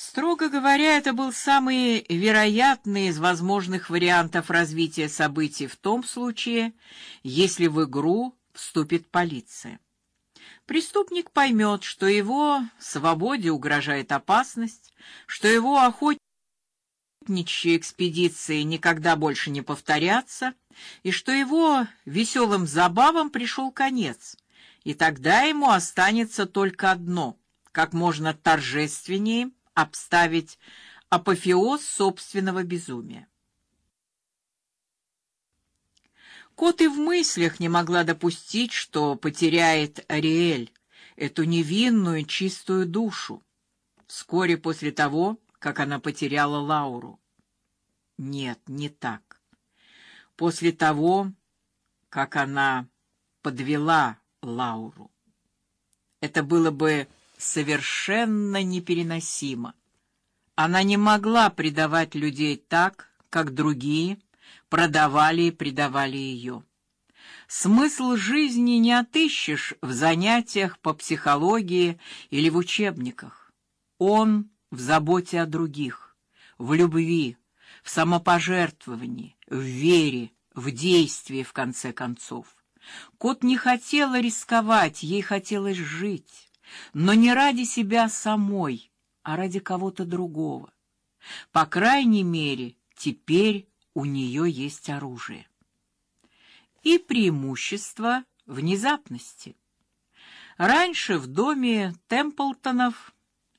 Строго говоря, это был самый вероятный из возможных вариантов развития событий в том случае, если в игру вступит полиция. Преступник поймет, что его свободе угрожает опасность, что его охотничьи экспедиции никогда больше не повторятся, и что его веселым забавам пришел конец, и тогда ему останется только одно: как можно торжественнее обставить апофеоз собственного безумия. Кот и в мыслях не могла допустить, что потеряет Ариэль, эту невинную чистую душу, вскоре после того, как она потеряла Лауру. Нет, не так. После того, как она подвела Лауру. Это было бы совершенно непереносимо. Она не могла предавать людей так, как другие продавали и предавали ее. Смысл жизни не отыщешь в занятиях по психологии или в учебниках. Он в заботе о других, в любви, в самопожертвовании, в вере, в действии в конце концов. Кот не хотела рисковать, ей хотелось жить но не ради себя самой, а ради кого-то другого. По крайней мере, теперь у нее есть оружие. И преимущество внезапности. Раньше в доме Темплтонов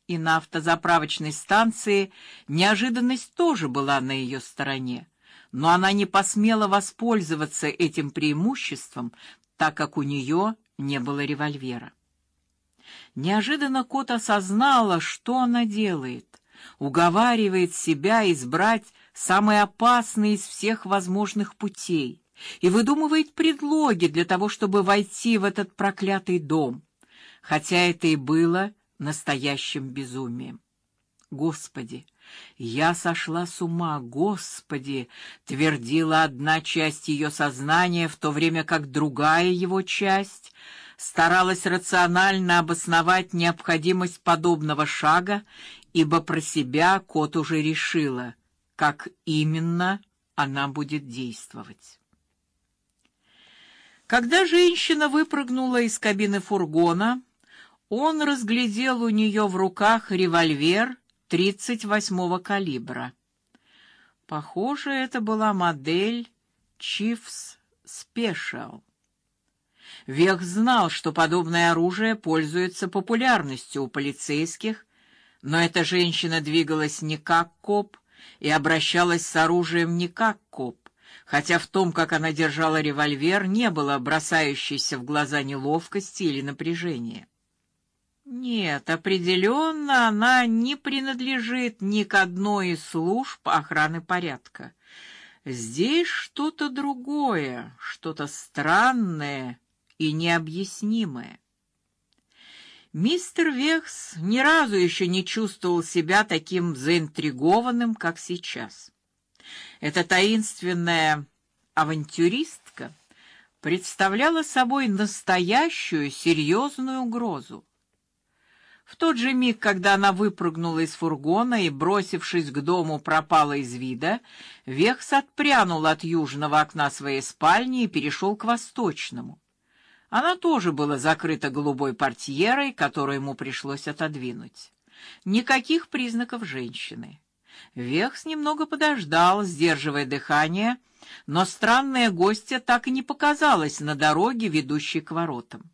и на автозаправочной станции неожиданность тоже была на ее стороне, но она не посмела воспользоваться этим преимуществом, так как у нее не было револьвера. Неожиданно кот осознала, что она делает. Уговаривает себя избрать самый опасный из всех возможных путей и выдумывает предлоги для того, чтобы войти в этот проклятый дом, хотя это и было настоящим безумием. Господи, я сошла с ума, Господи, твердила одна часть ее сознания, в то время как другая его часть старалась рационально обосновать необходимость подобного шага, ибо про себя кот уже решила, как именно она будет действовать. Когда женщина выпрыгнула из кабины фургона, он разглядел у нее в руках револьвер 38-го калибра. Похоже, это была модель Chiefs Special. Вех знал, что подобное оружие пользуется популярностью у полицейских, но эта женщина двигалась не как коп и обращалась с оружием не как коп, хотя в том, как она держала револьвер, не было бросающейся в глаза неловкости или напряжения. Нет, определенно она не принадлежит ни к одной из служб охраны порядка. Здесь что-то другое, что-то странное и необъяснимое. Мистер Векс ни разу еще не чувствовал себя таким заинтригованным, как сейчас. Эта таинственная авантюристка представляла собой настоящую серьезную угрозу. В тот же миг, когда она выпрыгнула из фургона и, бросившись к дому, пропала из вида, Векс отпрянул от южного окна своей спальни и перешел к восточному. Она тоже была закрыта голубой портьерой, которую ему пришлось отодвинуть. Никаких признаков женщины. Вехс немного подождал, сдерживая дыхание, но странная гостья так и не показалась на дороге, ведущей к воротам.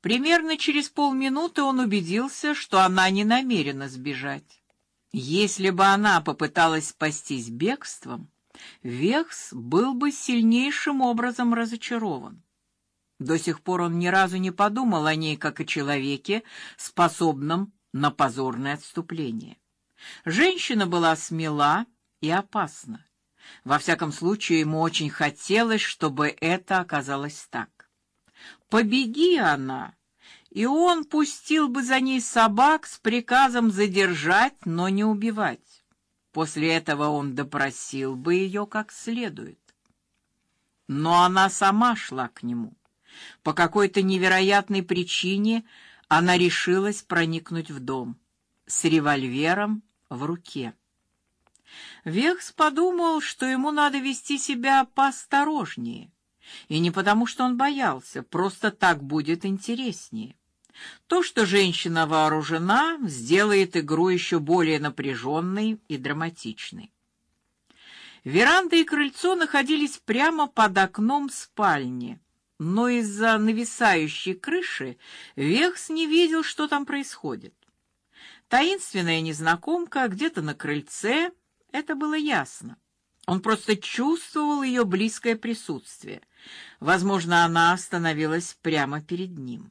Примерно через полминуты он убедился, что она не намерена сбежать. Если бы она попыталась спастись бегством, Вехс был бы сильнейшим образом разочарован. До сих пор он ни разу не подумал о ней как о человеке, способном на позорное отступление. Женщина была смела и опасна. Во всяком случае, ему очень хотелось, чтобы это оказалось так. Побеги она, и он пустил бы за ней собак с приказом задержать, но не убивать. После этого он допросил бы ее как следует. Но она сама шла к нему. По какой-то невероятной причине она решилась проникнуть в дом. с револьвером в руке. Вехс подумал, что ему надо вести себя поосторожнее, и не потому, что он боялся, просто так будет интереснее. То, что женщина вооружена, сделает игру еще более напряженной и драматичной. Веранда и крыльцо находились прямо под окном спальни, но из-за нависающей крыши Вехс не видел, что там происходит. Таинственная незнакомка где-то на крыльце, это было ясно. Он просто чувствовал ее близкое присутствие. Возможно, она остановилась прямо перед ним.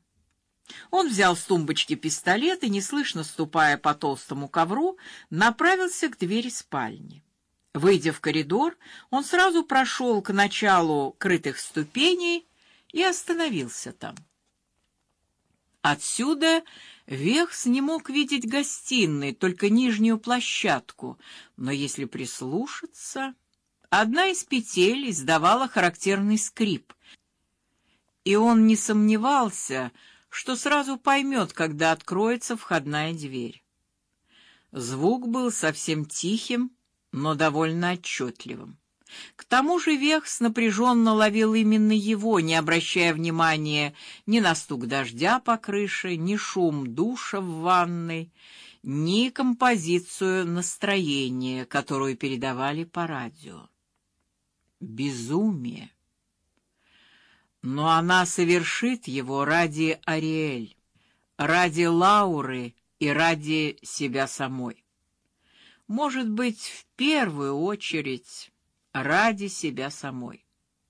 Он взял с тумбочки пистолет и, неслышно ступая по толстому ковру, направился к двери спальни. Выйдя в коридор, он сразу прошел к началу крытых ступеней и остановился там. Отсюда Вехс не мог видеть гостиной, только нижнюю площадку, но если прислушаться, одна из петель издавала характерный скрип, и он не сомневался, что сразу поймет, когда откроется входная дверь. Звук был совсем тихим, но довольно отчетливым. К тому же Вехс напряженно ловил именно его, не обращая внимания ни на стук дождя по крыше, ни шум душа в ванной, ни композицию настроения, которую передавали по радио. Безумие. Но она совершит его ради Ариэль, ради Лауры и ради себя самой. Может быть, в первую очередь ради себя самой.